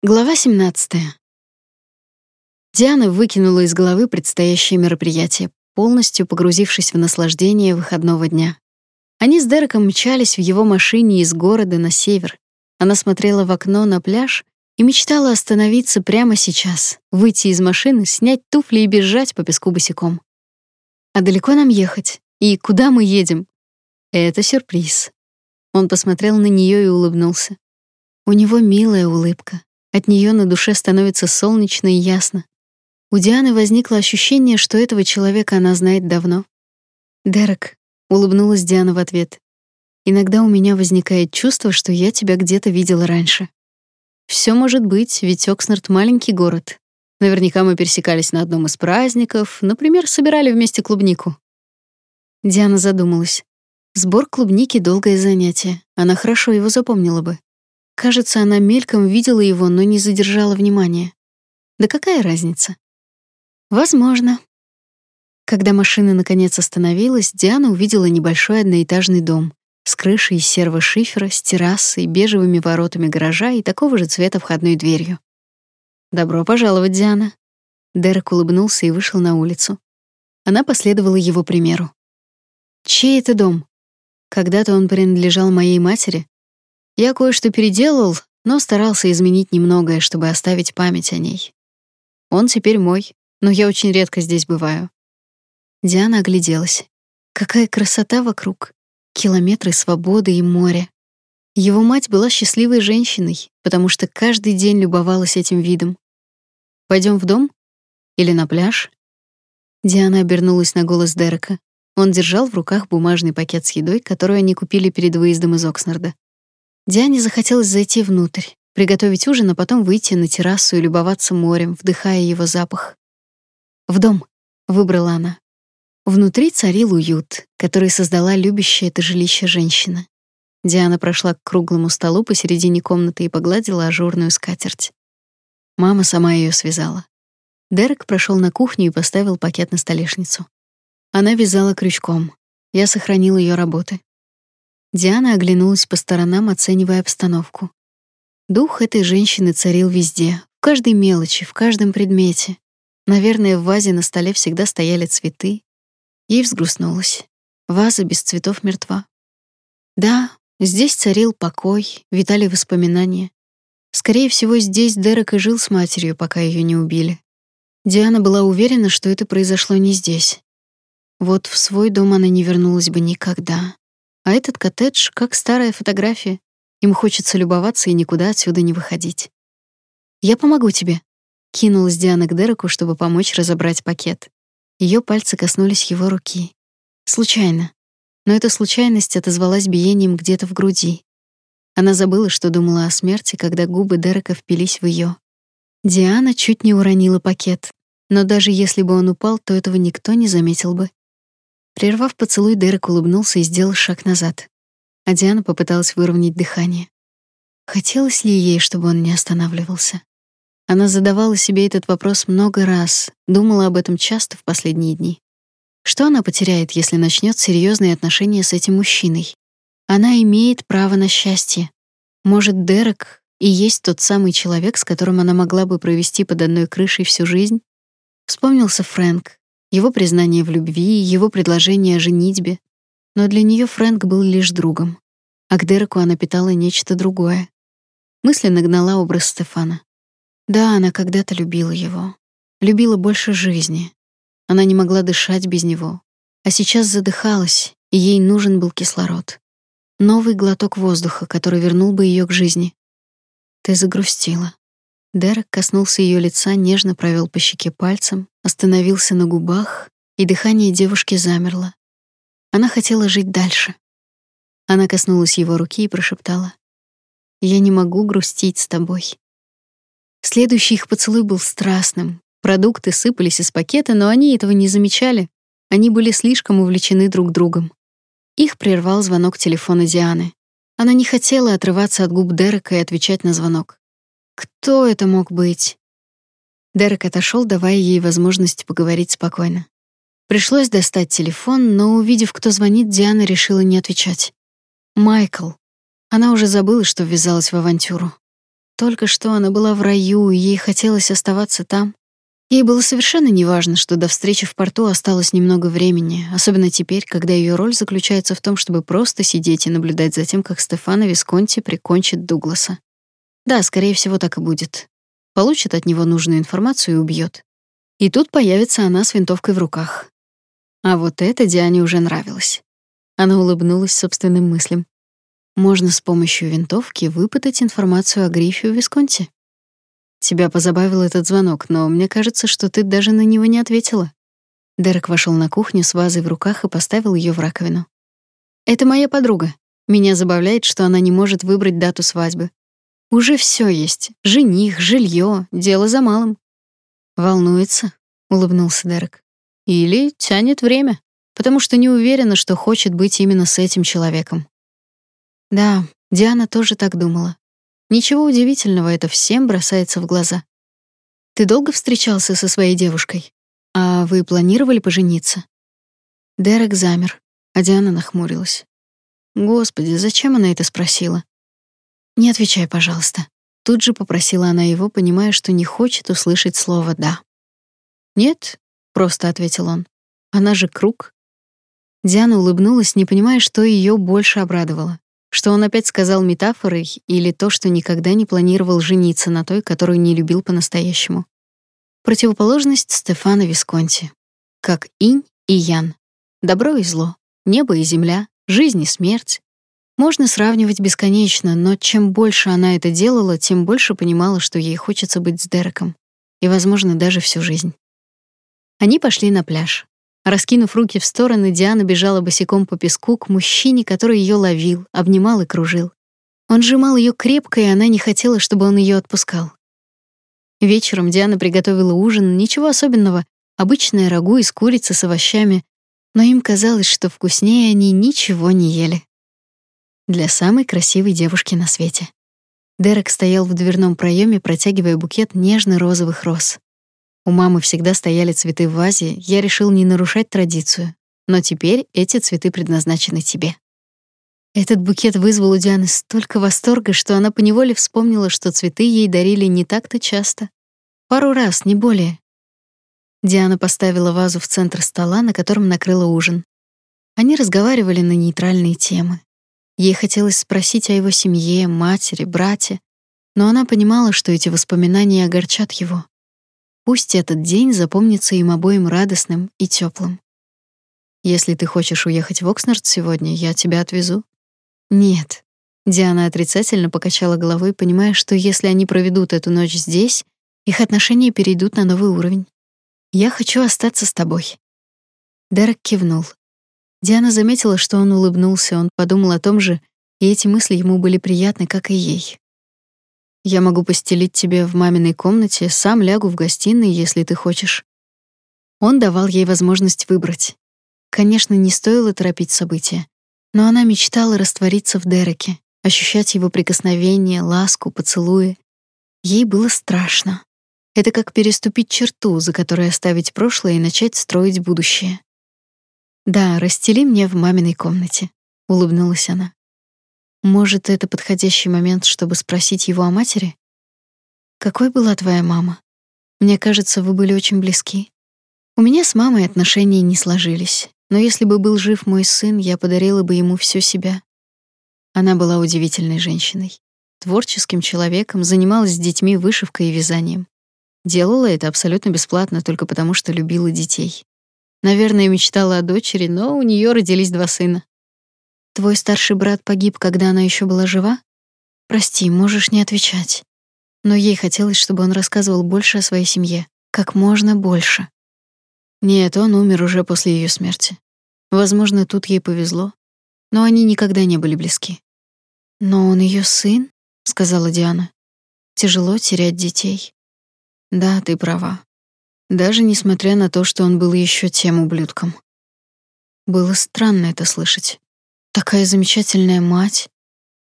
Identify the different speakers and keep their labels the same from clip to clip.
Speaker 1: Глава 17. Диана выкинула из головы предстоящее мероприятие, полностью погрузившись в наслаждение выходного дня. Они с Дереком мчались в его машине из города на север. Она смотрела в окно на пляж и мечтала остановиться прямо сейчас, выйти из машины, снять туфли и бежать по песку босиком. А далеко нам ехать? И куда мы едем? Это сюрприз. Он посмотрел на нее и улыбнулся. У него милая улыбка, от нее на душе становится солнечно и ясно. У Дианы возникло ощущение, что этого человека она знает давно. «Дерек», — улыбнулась Диана в ответ, — «иногда у меня возникает чувство, что я тебя где-то видела раньше». Все может быть, ведь Окснард — маленький город. Наверняка мы пересекались на одном из праздников, например, собирали вместе клубнику. Диана задумалась. Сбор клубники — долгое занятие. Она хорошо его запомнила бы. Кажется, она мельком видела его, но не задержала внимания. Да какая разница? Возможно. Когда машина наконец остановилась, Диана увидела небольшой одноэтажный дом с крышей из серого шифера, с террасой, бежевыми воротами гаража и такого же цвета входной дверью. «Добро пожаловать, Диана». Дерек улыбнулся и вышел на улицу. Она последовала его примеру. «Чей это дом?» Когда-то он принадлежал моей матери, я кое-что переделал, но старался изменить немногое, чтобы оставить память о ней. Он теперь мой, но я очень редко здесь бываю. Диана огляделась. Какая красота вокруг. Километры свободы и моря. Его мать была счастливой женщиной, потому что каждый день любовалась этим видом. Пойдем в дом? Или на пляж? Диана обернулась на голос Дерека. Он держал в руках бумажный пакет с едой, которую они купили перед выездом из Окснарда. Диане захотелось зайти внутрь, приготовить ужин, а потом выйти на террасу и любоваться морем, вдыхая его запах. «В дом», — выбрала она. Внутри царил уют, который создала любящая это жилище женщина. Диана прошла к круглому столу посередине комнаты и погладила ажурную скатерть. Мама сама ее связала. Дерек прошел на кухню и поставил пакет на столешницу. Она вязала крючком. Я сохранил ее работы. Диана оглянулась по сторонам, оценивая обстановку. Дух этой женщины царил везде, в каждой мелочи, в каждом предмете. Наверное, в вазе на столе всегда стояли цветы. Ей взгрустнулось. Ваза без цветов мертва. Да, здесь царил покой, витали воспоминания. Скорее всего, здесь Дерек и жил с матерью, пока ее не убили. Диана была уверена, что это произошло не здесь. Вот в свой дом она не вернулась бы никогда. А этот коттедж как старая фотография. Им хочется любоваться и никуда отсюда не выходить. «Я помогу тебе», — кинулась Диана к Дереку, чтобы помочь разобрать пакет. Ее пальцы коснулись его руки. Случайно. Но эта случайность отозвалась биением где-то в груди. Она забыла, что думала о смерти, когда губы Дерека впились в ее. Диана чуть не уронила пакет, но даже если бы он упал, то этого никто не заметил бы. Прервав поцелуй, Дерек улыбнулся и сделал шаг назад. А Диана попыталась выровнять дыхание. Хотелось ли ей, чтобы он не останавливался? Она задавала себе этот вопрос много раз, думала об этом часто в последние дни. Что она потеряет, если начнет серьезные отношения с этим мужчиной? Она имеет право на счастье. Может, Дерек и есть тот самый человек, с которым она могла бы провести под одной крышей всю жизнь? Вспомнился Фрэнк, его признание в любви, его предложение о женитьбе. Но для нее Фрэнк был лишь другом, а к Дереку она питала нечто другое. Мысленно гнала образ Стефана. Да, она когда-то любила его. Любила больше жизни. Она не могла дышать без него. А сейчас задыхалась, и ей нужен был кислород. Новый глоток воздуха, который вернул бы ее к жизни. Ты загрустила. Дерек коснулся ее лица, нежно провел по щеке пальцем, остановился на губах, и дыхание девушки замерло. Она хотела жить дальше. Она коснулась его руки и прошептала: "Я не могу грустить с тобой". Следующий их поцелуй был страстным. Продукты сыпались из пакета, но они этого не замечали. Они были слишком увлечены друг другом. Их прервал звонок телефона Дианы. Она не хотела отрываться от губ Дерека и отвечать на звонок. Кто это мог быть? Дерек отошел, давая ей возможность поговорить спокойно. Пришлось достать телефон, но увидев, кто звонит, Диана решила не отвечать. Майкл. Она уже забыла, что ввязалась в авантюру. Только что она была в раю, и ей хотелось оставаться там. Ей было совершенно неважно, что до встречи в порту осталось немного времени, особенно теперь, когда ее роль заключается в том, чтобы просто сидеть и наблюдать за тем, как Стефано Висконти прикончит Дугласа. Да, скорее всего, так и будет. Получит от него нужную информацию и убьет. И тут появится она с винтовкой в руках. А вот это Диане уже нравилось. Она улыбнулась собственным мыслям. Можно с помощью винтовки выпытать информацию о Грифе у Висконти. Тебя позабавил этот звонок, но мне кажется, что ты даже на него не ответила. Дерек вошел на кухню с вазой в руках и поставил ее в раковину. Это моя подруга. Меня забавляет, что она не может выбрать дату свадьбы. Уже все есть: жених, жилье, дело за малым. Волнуется, улыбнулся Дерек. Или тянет время, потому что не уверена, что хочет быть именно с этим человеком. Да, Диана тоже так думала. Ничего удивительного, это всем бросается в глаза. Ты долго встречался со своей девушкой? А вы планировали пожениться? Дерек замер, а Диана нахмурилась. Господи, зачем она это спросила? Не отвечай, пожалуйста. Тут же попросила она его, понимая, что не хочет услышать слово да. Нет, просто ответил он. Она же круг. Диана улыбнулась, не понимая, что ее больше обрадовало. Что он опять сказал метафорой или то, что никогда не планировал жениться на той, которую не любил по-настоящему. Противоположность Стефана Висконти. Как инь и ян. Добро и зло, небо и земля, жизнь и смерть. Можно сравнивать бесконечно, но чем больше она это делала, тем больше понимала, что ей хочется быть с Дереком. И, возможно, даже всю жизнь. Они пошли на пляж. Раскинув руки в стороны, Диана бежала босиком по песку к мужчине, который ее ловил, обнимал и кружил. Он сжимал ее крепко, и она не хотела, чтобы он ее отпускал. Вечером Диана приготовила ужин, ничего особенного, обычное рагу из курицы с овощами, но им казалось, что вкуснее они ничего не ели. Для самой красивой девушки на свете. Дерек стоял в дверном проеме, протягивая букет нежно-розовых роз. У мамы всегда стояли цветы в вазе, я решил не нарушать традицию. Но теперь эти цветы предназначены тебе. Этот букет вызвал у Дианы столько восторга, что она поневоле вспомнила, что цветы ей дарили не так-то часто. Пару раз, не более. Диана поставила вазу в центр стола, на котором накрыла ужин. Они разговаривали на нейтральные темы. Ей хотелось спросить о его семье, матери, брате, но она понимала, что эти воспоминания огорчат его. Пусть этот день запомнится им обоим радостным и теплым. Если ты хочешь уехать в Окснард сегодня, я тебя отвезу. Нет. Диана отрицательно покачала головой, понимая, что если они проведут эту ночь здесь, их отношения перейдут на новый уровень. Я хочу остаться с тобой. Дерек кивнул. Диана заметила, что он улыбнулся, он подумал о том же, и эти мысли ему были приятны, как и ей. Я могу постелить тебе в маминой комнате, сам лягу в гостиной, если ты хочешь. Он давал ей возможность выбрать. Конечно, не стоило торопить события, но она мечтала раствориться в Дереке, ощущать его прикосновение, ласку, поцелуи. Ей было страшно. Это как переступить черту, за которой оставить прошлое и начать строить будущее. Да, расстели мне в маминой комнате, улыбнулась она. Может, это подходящий момент, чтобы спросить его о матери? Какой была твоя мама? Мне кажется, вы были очень близки. У меня с мамой отношения не сложились, но если бы был жив мой сын, я подарила бы ему всю себя. Она была удивительной женщиной, творческим человеком, занималась с детьми вышивкой и вязанием. Делала это абсолютно бесплатно только потому, что любила детей. Наверное, мечтала о дочери, но у нее родились два сына. Твой старший брат погиб, когда она еще была жива? Прости, можешь не отвечать. Но ей хотелось, чтобы он рассказывал больше о своей семье, как можно больше. Нет, он умер уже после ее смерти. Возможно, тут ей повезло, но они никогда не были близки. Но он ее сын, сказала Диана. Тяжело терять детей. Да, ты права. Даже несмотря на то, что он был еще тем ублюдком. Было странно это слышать. Такая замечательная мать.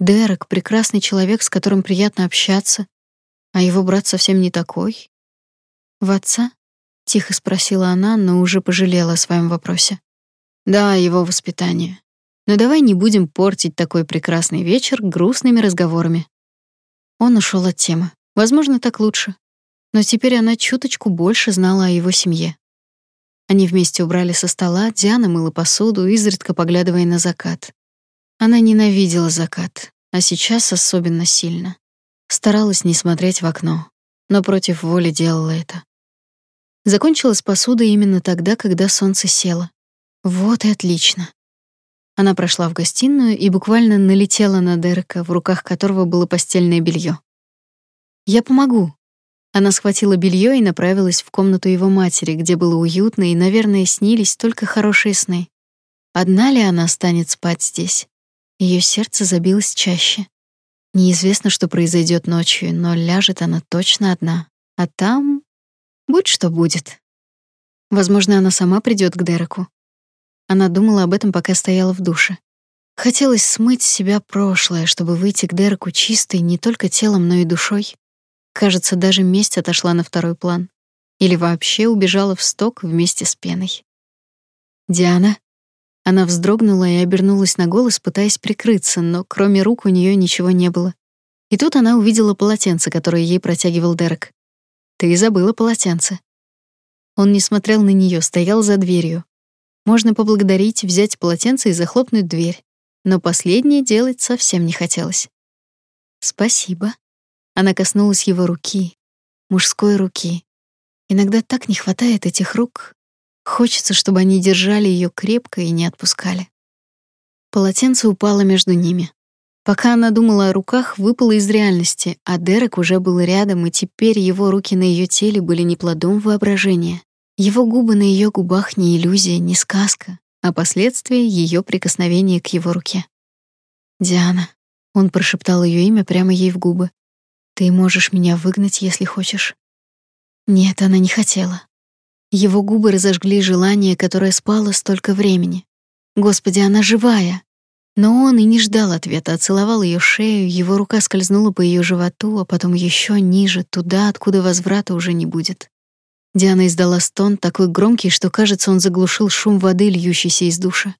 Speaker 1: Дерек — прекрасный человек, с которым приятно общаться, а его брат совсем не такой. В отца? Тихо спросила она, но уже пожалела о своем вопросе. Да, его воспитание. Но давай не будем портить такой прекрасный вечер грустными разговорами. Он ушел от темы. Возможно, так лучше. Но теперь она чуточку больше знала о его семье. Они вместе убрали со стола, Диана мыла посуду, изредка поглядывая на закат. Она ненавидела закат, а сейчас особенно сильно. Старалась не смотреть в окно, но против воли делала это. Закончилась посуда именно тогда, когда солнце село. Вот и отлично. Она прошла в гостиную и буквально налетела на Дерека, в руках которого было постельное белье. «Я помогу». Она схватила белье и направилась в комнату его матери, где было уютно и, наверное, снились только хорошие сны. Одна ли она станет спать здесь? Ее сердце забилось чаще. Неизвестно, что произойдет ночью, но ляжет она точно одна. А там будь что будет. Возможно, она сама придет к Дереку. Она думала об этом, пока стояла в душе. Хотелось смыть с себя прошлое, чтобы выйти к Дереку чистой не только телом, но и душой. Кажется, даже месть отошла на второй план. Или вообще убежала в сток вместе с пеной. «Диана?» Она вздрогнула и обернулась на голос, пытаясь прикрыться, но кроме рук у нее ничего не было. И тут она увидела полотенце, которое ей протягивал Дерек. «Ты забыла полотенце». Он не смотрел на нее, стоял за дверью. Можно поблагодарить, взять полотенце и захлопнуть дверь. Но последнее делать совсем не хотелось. «Спасибо». Она коснулась его руки, мужской руки. Иногда так не хватает этих рук, Хочется, чтобы они держали ее крепко и не отпускали. Полотенце упало между ними. Пока она думала о руках, выпало из реальности, а Дерек уже был рядом, и теперь его руки на ее теле были не плодом воображения. Его губы на ее губах не иллюзия, не сказка, а последствия ее прикосновения к его руке. «Диана», — он прошептал ее имя прямо ей в губы, — «ты можешь меня выгнать, если хочешь». Нет, она не хотела. Его губы разожгли желание, которое спало столько времени. Господи, она живая. Но он и не ждал ответа, а целовал ее шею, его рука скользнула по ее животу, а потом еще ниже, туда, откуда возврата уже не будет. Диана издала стон, такой громкий, что, кажется, он заглушил шум воды, льющейся из душа.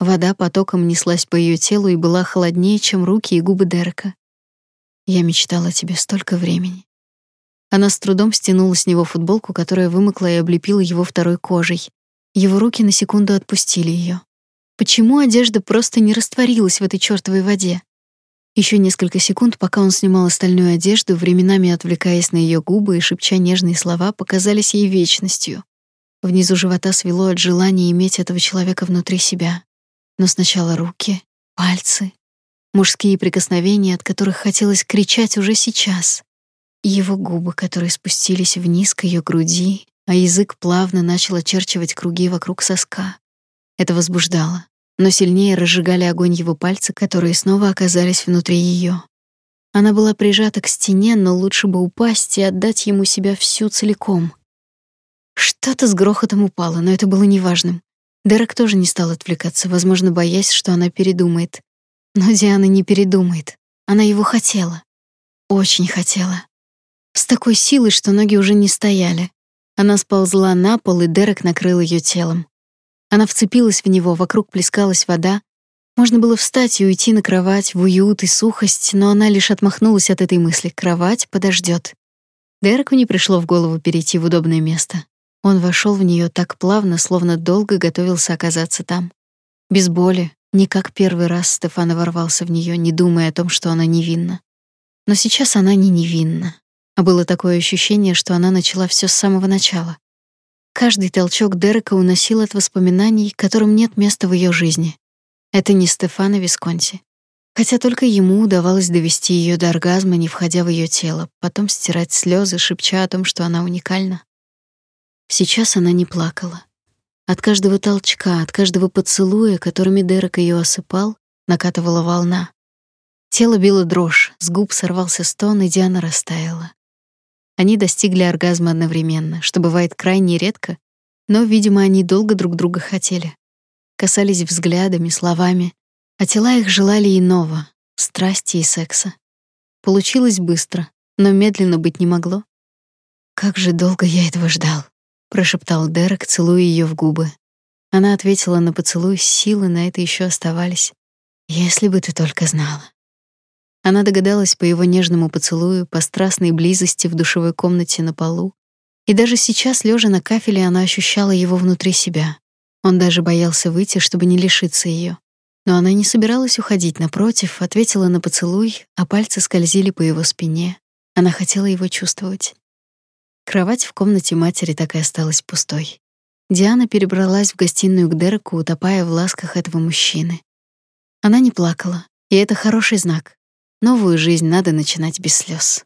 Speaker 1: Вода потоком неслась по ее телу и была холоднее, чем руки и губы Дерека. Я мечтала о тебе столько времени. Она с трудом стянула с него футболку, которая вымокла и облепила его второй кожей. Его руки на секунду отпустили ее. Почему одежда просто не растворилась в этой чёртовой воде? Еще несколько секунд, пока он снимал остальную одежду, временами отвлекаясь на ее губы и шепча нежные слова, показались ей вечностью. Внизу живота свело от желания иметь этого человека внутри себя. Но сначала руки, пальцы, мужские прикосновения, от которых хотелось кричать уже сейчас. Его губы, которые спустились вниз к ее груди, а язык плавно начал очерчивать круги вокруг соска. Это возбуждало, но сильнее разжигали огонь его пальцы, которые снова оказались внутри ее. Она была прижата к стене, но лучше бы упасть и отдать ему себя всю целиком. Что-то с грохотом упало, но это было неважным. Дерек тоже не стал отвлекаться, возможно, боясь, что она передумает. Но Диана не передумает. Она его хотела. Очень хотела. С такой силой, что ноги уже не стояли. Она сползла на пол, и Дерек накрыл ее телом. Она вцепилась в него, вокруг плескалась вода. Можно было встать и уйти на кровать, в уют и сухость, но она лишь отмахнулась от этой мысли. Кровать подождет. Дереку не пришло в голову перейти в удобное место. Он вошел в нее так плавно, словно долго готовился оказаться там. Без боли, не как первый раз Стефана ворвался в нее, не думая о том, что она невинна. Но сейчас она не невинна. А было такое ощущение, что она начала все с самого начала. Каждый толчок Дерека уносил от воспоминаний, которым нет места в ее жизни. Это не Стефано Висконти. Хотя только ему удавалось довести ее до оргазма, не входя в ее тело, потом стирать слезы, шепча о том, что она уникальна. Сейчас она не плакала. От каждого толчка, от каждого поцелуя, которыми Дерек ее осыпал, накатывала волна. Тело било дрожь, с губ сорвался стон, и Диана растаяла. Они достигли оргазма одновременно, что бывает крайне редко, но, видимо, они долго друг друга хотели. Касались взглядами, словами, а тела их желали иного — страсти и секса. Получилось быстро, но медленно быть не могло. «Как же долго я этого ждал», — прошептал Дерек, целуя ее в губы. Она ответила на поцелуй, силы на это еще оставались. «Если бы ты только знала». Она догадалась по его нежному поцелую, по страстной близости в душевой комнате на полу. И даже сейчас, лежа на кафеле, она ощущала его внутри себя. Он даже боялся выйти, чтобы не лишиться ее. Но она не собиралась уходить, напротив, ответила на поцелуй, а пальцы скользили по его спине. Она хотела его чувствовать. Кровать в комнате матери так и осталась пустой. Диана перебралась в гостиную к Дереку, утопая в ласках этого мужчины. Она не плакала, и это хороший знак. Новую жизнь надо начинать без слез.